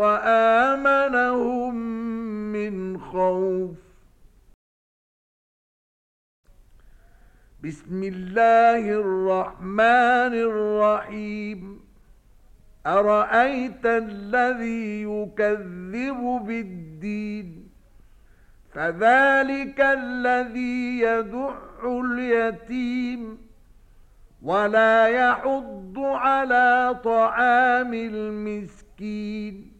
وآمنهم من خوف. بسم الله الرحمن الرحيم. أرأيت الذي يكذب بالدين؟ فذلك الذي يدع اليتيم. ولا يحض على طعام المسكين.